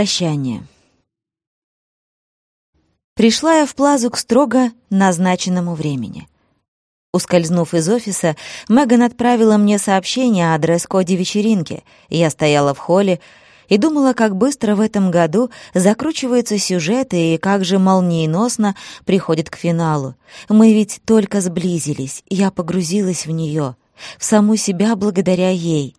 Прощание. Пришла я в плазу к строго назначенному времени. Ускользнув из офиса, Меган отправила мне сообщение о дресс-коде вечеринки. Я стояла в холле и думала, как быстро в этом году закручиваются сюжеты и как же молниеносно приходит к финалу. Мы ведь только сблизились, я погрузилась в нее, в саму себя благодаря ей.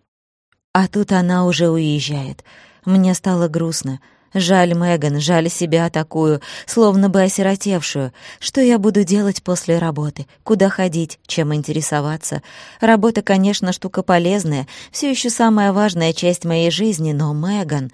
А тут она уже уезжает. Мне стало грустно. Жаль Меган, жаль себя такую, словно бы осиротевшую. Что я буду делать после работы? Куда ходить? Чем интересоваться? Работа, конечно, штука полезная, все еще самая важная часть моей жизни, но Меган...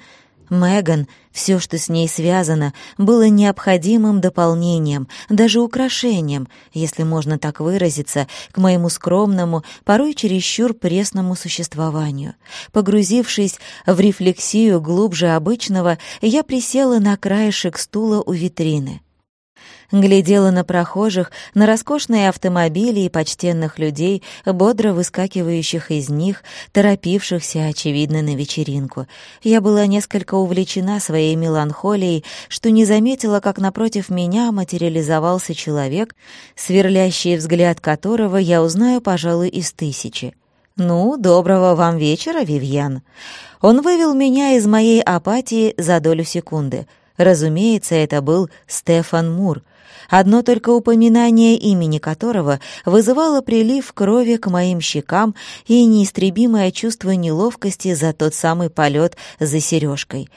Меган, все, что с ней связано, было необходимым дополнением, даже украшением, если можно так выразиться, к моему скромному, порой чересчур пресному существованию. Погрузившись в рефлексию глубже обычного, я присела на краешек стула у витрины глядела на прохожих, на роскошные автомобили и почтенных людей, бодро выскакивающих из них, торопившихся, очевидно, на вечеринку. Я была несколько увлечена своей меланхолией, что не заметила, как напротив меня материализовался человек, сверлящий взгляд которого я узнаю, пожалуй, из тысячи. «Ну, доброго вам вечера, Вивьян». Он вывел меня из моей апатии за долю секунды. Разумеется, это был Стефан Мур — одно только упоминание имени которого вызывало прилив крови к моим щекам и неистребимое чувство неловкости за тот самый полет за сережкой.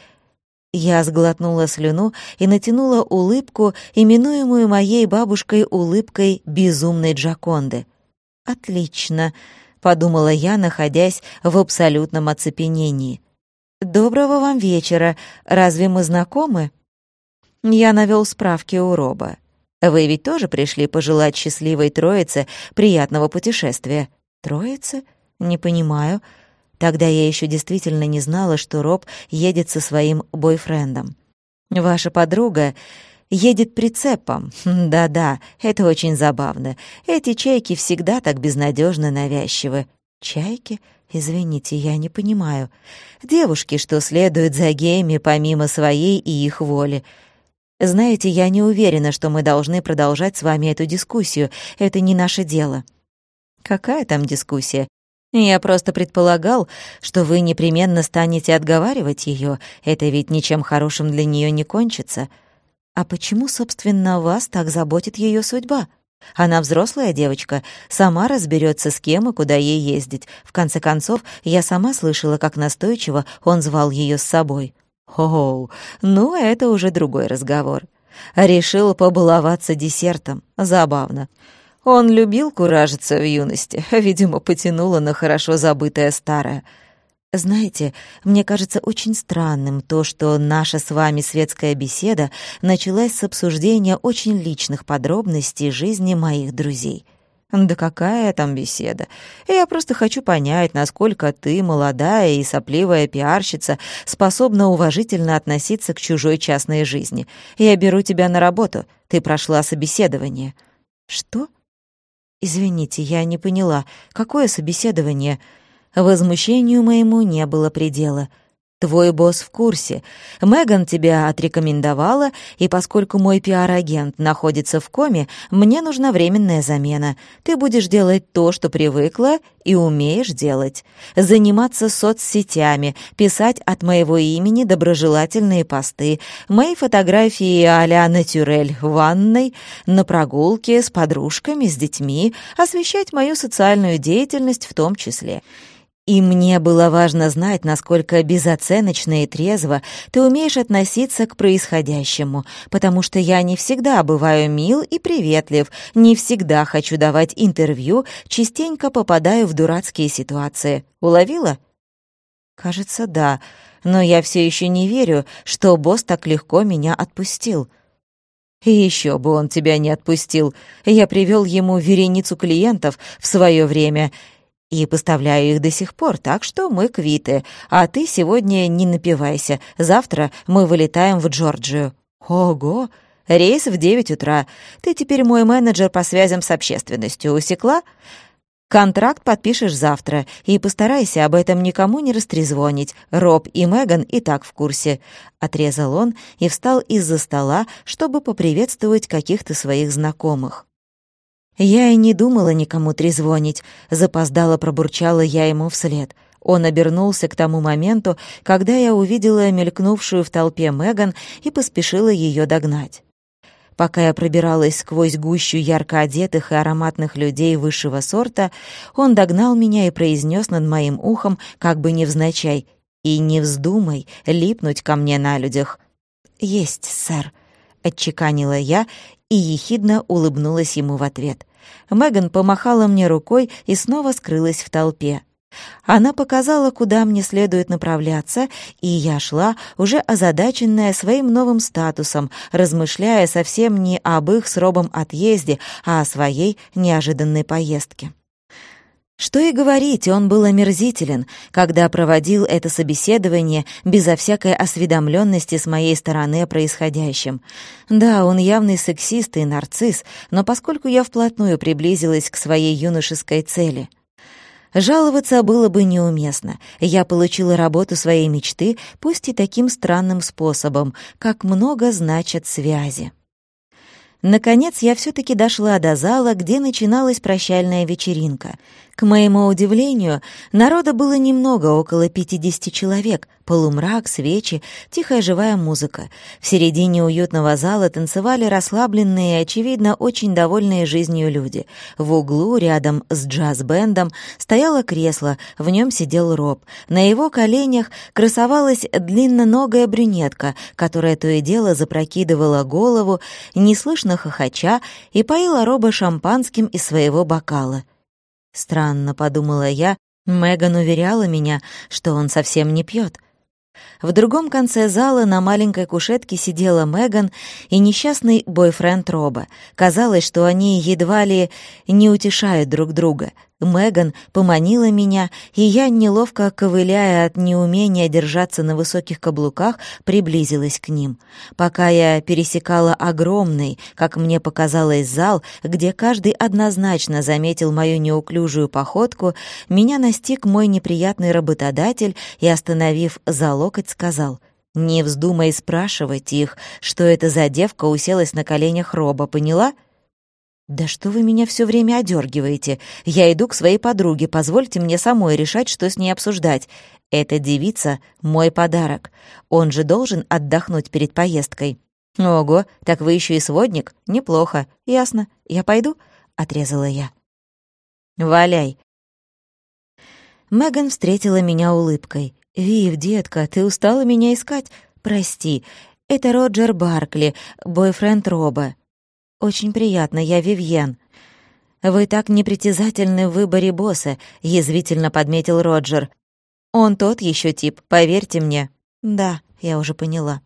Я сглотнула слюну и натянула улыбку, именуемую моей бабушкой улыбкой безумной Джаконды. «Отлично», — подумала я, находясь в абсолютном оцепенении. «Доброго вам вечера. Разве мы знакомы?» Я навел справки у Роба. Вы ведь тоже пришли пожелать счастливой троице приятного путешествия. Троице? Не понимаю. Тогда я еще действительно не знала, что Роб едет со своим бойфрендом. Ваша подруга едет прицепом. Да-да, это очень забавно. Эти чайки всегда так безнадежно навязчивы. Чайки? Извините, я не понимаю. Девушки, что следуют за геями помимо своей и их воли. Знаете, я не уверена, что мы должны продолжать с вами эту дискуссию. Это не наше дело». «Какая там дискуссия? Я просто предполагал, что вы непременно станете отговаривать ее. Это ведь ничем хорошим для нее не кончится. А почему, собственно, вас так заботит ее судьба? Она взрослая девочка, сама разберется с кем и куда ей ездить. В конце концов, я сама слышала, как настойчиво он звал ее с собой. О, ну это уже другой разговор. Решил побаловаться десертом. Забавно. Он любил куражиться в юности, видимо, потянуло на хорошо забытое старое. Знаете, мне кажется очень странным то, что наша с вами светская беседа началась с обсуждения очень личных подробностей жизни моих друзей — «Да какая там беседа? Я просто хочу понять, насколько ты, молодая и сопливая пиарщица, способна уважительно относиться к чужой частной жизни. Я беру тебя на работу. Ты прошла собеседование». «Что?» «Извините, я не поняла. Какое собеседование?» Возмущению моему не было предела — Твой босс в курсе. Меган тебя отрекомендовала, и поскольку мой пиар-агент находится в коме, мне нужна временная замена. Ты будешь делать то, что привыкла и умеешь делать. Заниматься соцсетями, писать от моего имени доброжелательные посты, мои фотографии а-ля натюрель в ванной, на прогулке с подружками, с детьми, освещать мою социальную деятельность в том числе. И мне было важно знать, насколько безоценочно и трезво ты умеешь относиться к происходящему, потому что я не всегда бываю мил и приветлив, не всегда хочу давать интервью, частенько попадаю в дурацкие ситуации. Уловила? Кажется, да, но я все еще не верю, что босс так легко меня отпустил. И еще бы он тебя не отпустил. Я привел ему вереницу клиентов в свое время — и поставляю их до сих пор, так что мы квиты. А ты сегодня не напивайся. Завтра мы вылетаем в Джорджию». «Ого! Рейс в девять утра. Ты теперь мой менеджер по связям с общественностью. Усекла?» Контракт подпишешь завтра, и постарайся об этом никому не растрезвонить. Роб и Меган и так в курсе». Отрезал он и встал из-за стола, чтобы поприветствовать каких-то своих знакомых. Я и не думала никому трезвонить, запоздало пробурчала я ему вслед. Он обернулся к тому моменту, когда я увидела мелькнувшую в толпе Меган и поспешила ее догнать. Пока я пробиралась сквозь гущу ярко одетых и ароматных людей высшего сорта, он догнал меня и произнес над моим ухом, как бы невзначай, «И не вздумай липнуть ко мне на людях». «Есть, сэр», — отчеканила я и ехидно улыбнулась ему в ответ. Меган помахала мне рукой и снова скрылась в толпе. Она показала, куда мне следует направляться, и я шла, уже озадаченная своим новым статусом, размышляя совсем не об их с Робом отъезде, а о своей неожиданной поездке. Что и говорить, он был омерзителен, когда проводил это собеседование безо всякой осведомленности с моей стороны о происходящем. Да, он явный сексист и нарцисс, но поскольку я вплотную приблизилась к своей юношеской цели — Жаловаться было бы неуместно. Я получила работу своей мечты, пусть и таким странным способом, как много значат связи. Наконец я все-таки дошла до зала, где начиналась прощальная вечеринка. К моему удивлению, народа было немного, около 50 человек, полумрак, свечи, тихая живая музыка. В середине уютного зала танцевали расслабленные и, очевидно, очень довольные жизнью люди. В углу, рядом с джаз-бендом, стояло кресло, в нем сидел Роб. На его коленях красовалась длинноногая брюнетка, которая то и дело запрокидывала голову, неслышно хохоча, и поила Роба шампанским из своего бокала. Странно, подумала я, Меган уверяла меня, что он совсем не пьет. В другом конце зала на маленькой кушетке сидела Меган и несчастный бойфренд Роба. Казалось, что они едва ли не утешают друг друга. Меган поманила меня, и я, неловко ковыляя от неумения держаться на высоких каблуках, приблизилась к ним. Пока я пересекала огромный, как мне показалось, зал, где каждый однозначно заметил мою неуклюжую походку, меня настиг мой неприятный работодатель и, остановив за локоть, сказал — «Не вздумай спрашивать их, что это за девка уселась на коленях Роба, поняла?» «Да что вы меня все время одергиваете? Я иду к своей подруге, позвольте мне самой решать, что с ней обсуждать. Эта девица — мой подарок. Он же должен отдохнуть перед поездкой». «Ого, так вы еще и сводник? Неплохо. Ясно. Я пойду?» — отрезала я. «Валяй». Меган встретила меня улыбкой. «Вив, детка, ты устала меня искать? Прости. Это Роджер Баркли, бойфренд Роба. «Очень приятно, я Вивьен». «Вы так непритязательны в выборе босса», — язвительно подметил Роджер. «Он тот еще тип, поверьте мне». «Да, я уже поняла».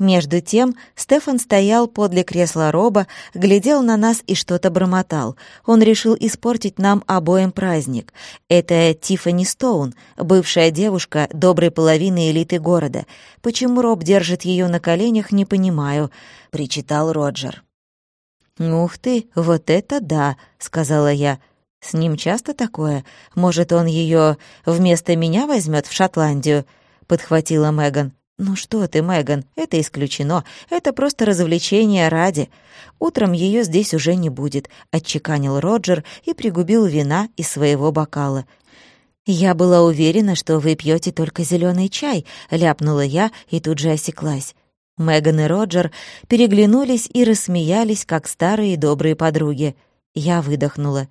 Между тем Стефан стоял подле кресла Роба, глядел на нас и что-то бормотал. Он решил испортить нам обоим праздник. Это Тиффани Стоун, бывшая девушка доброй половины элиты города. Почему Роб держит ее на коленях, не понимаю, — причитал Роджер. «Ух ты, вот это да!» — сказала я. «С ним часто такое? Может, он ее вместо меня возьмет в Шотландию?» — подхватила Меган. «Ну что ты, Меган, это исключено. Это просто развлечение ради. Утром ее здесь уже не будет», — отчеканил Роджер и пригубил вина из своего бокала. «Я была уверена, что вы пьете только зеленый чай», — ляпнула я и тут же осеклась. Меган и Роджер переглянулись и рассмеялись, как старые добрые подруги. Я выдохнула.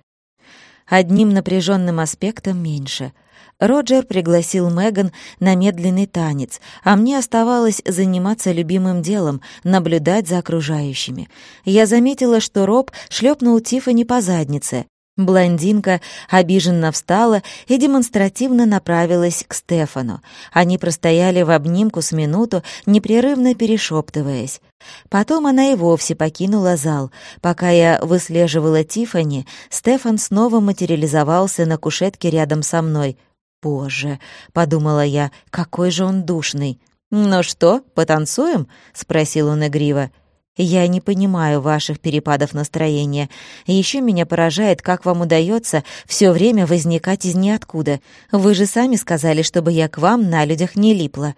Одним напряженным аспектом меньше. Роджер пригласил Меган на медленный танец, а мне оставалось заниматься любимым делом — наблюдать за окружающими. Я заметила, что Роб шлепнул Тиффани по заднице. Блондинка обиженно встала и демонстративно направилась к Стефану. Они простояли в обнимку с минуту, непрерывно перешептываясь. Потом она и вовсе покинула зал. Пока я выслеживала Тифани, Стефан снова материализовался на кушетке рядом со мной. «Боже!» — подумала я, — «какой же он душный!» «Ну что, потанцуем?» — спросил он игриво. Я не понимаю ваших перепадов настроения. Еще меня поражает, как вам удается все время возникать из ниоткуда. Вы же сами сказали, чтобы я к вам на людях не липла».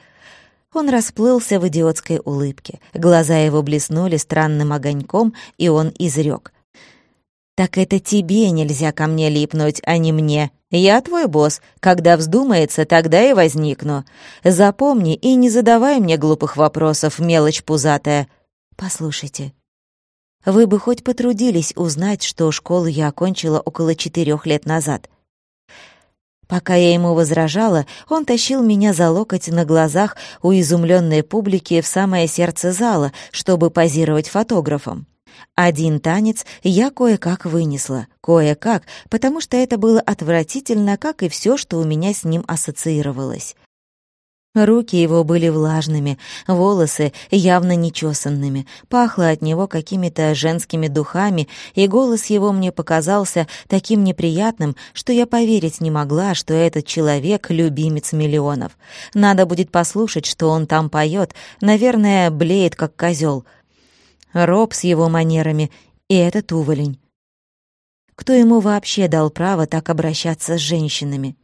Он расплылся в идиотской улыбке. Глаза его блеснули странным огоньком, и он изрек. «Так это тебе нельзя ко мне липнуть, а не мне. Я твой босс. Когда вздумается, тогда и возникну. Запомни и не задавай мне глупых вопросов, мелочь пузатая. Послушайте, вы бы хоть потрудились узнать, что школу я окончила около четырех лет назад. Пока я ему возражала, он тащил меня за локоть на глазах у изумленной публики в самое сердце зала, чтобы позировать фотографом. Один танец я кое-как вынесла, кое-как, потому что это было отвратительно, как и все, что у меня с ним ассоциировалось. Руки его были влажными, волосы явно нечесанными, пахло от него какими-то женскими духами, и голос его мне показался таким неприятным, что я поверить не могла, что этот человек — любимец миллионов. Надо будет послушать, что он там поет, наверное, блеет как козел. Роб с его манерами, и этот уволень. Кто ему вообще дал право так обращаться с женщинами?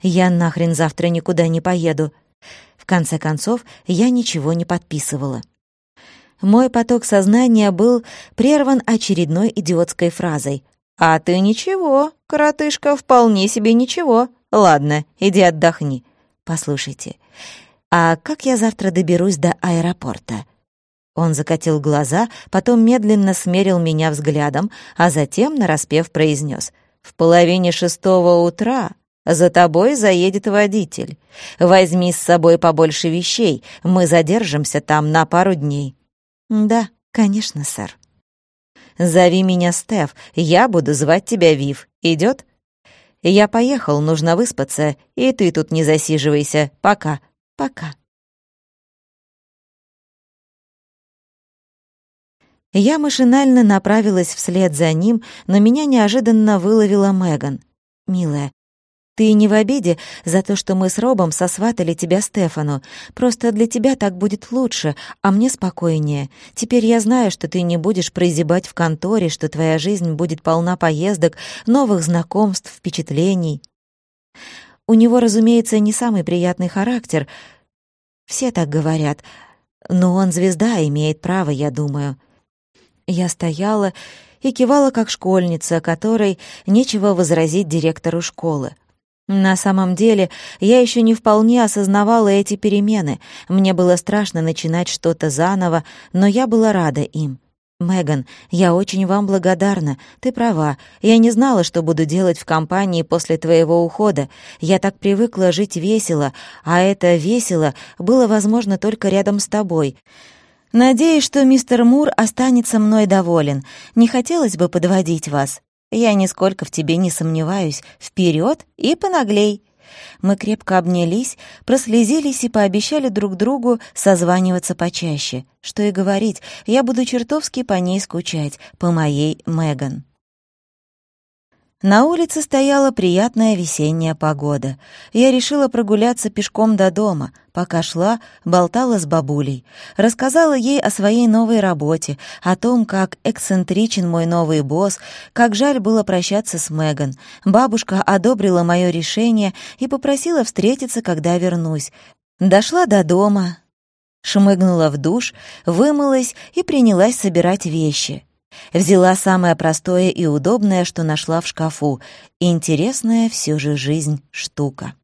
Я нахрен завтра никуда не поеду конце концов, я ничего не подписывала. Мой поток сознания был прерван очередной идиотской фразой. «А ты ничего, коротышка, вполне себе ничего. Ладно, иди отдохни. Послушайте, а как я завтра доберусь до аэропорта?» Он закатил глаза, потом медленно смерил меня взглядом, а затем, нараспев, произнес. «В половине шестого утра за тобой заедет водитель. Возьми с собой побольше вещей, мы задержимся там на пару дней». «Да, конечно, сэр». «Зови меня Стеф, я буду звать тебя Вив. Идет?» «Я поехал, нужно выспаться, и ты тут не засиживайся. Пока, пока». Я машинально направилась вслед за ним, но меня неожиданно выловила Меган. «Милая, ты не в обиде за то, что мы с Робом сосватали тебя Стефану. Просто для тебя так будет лучше, а мне спокойнее. Теперь я знаю, что ты не будешь прозябать в конторе, что твоя жизнь будет полна поездок, новых знакомств, впечатлений. У него, разумеется, не самый приятный характер. Все так говорят. Но он звезда, имеет право, я думаю. Я стояла и кивала как школьница, которой нечего возразить директору школы. На самом деле, я еще не вполне осознавала эти перемены. Мне было страшно начинать что-то заново, но я была рада им. «Меган, я очень вам благодарна. Ты права. Я не знала, что буду делать в компании после твоего ухода. Я так привыкла жить весело, а это весело было возможно только рядом с тобой. Надеюсь, что мистер Мур останется мной доволен. Не хотелось бы подводить вас». Я нисколько в тебе не сомневаюсь. Вперед и понаглей!» Мы крепко обнялись, прослезились и пообещали друг другу созваниваться почаще. Что и говорить, я буду чертовски по ней скучать, по моей Меган. На улице стояла приятная весенняя погода. Я решила прогуляться пешком до дома. Пока шла, болтала с бабулей. Рассказала ей о своей новой работе, о том, как эксцентричен мой новый босс, как жаль было прощаться с Меган. Бабушка одобрила мое решение и попросила встретиться, когда вернусь. Дошла до дома, шмыгнула в душ, вымылась и принялась собирать вещи. Взяла самое простое и удобное, что нашла в шкафу. Интересная все же жизнь штука.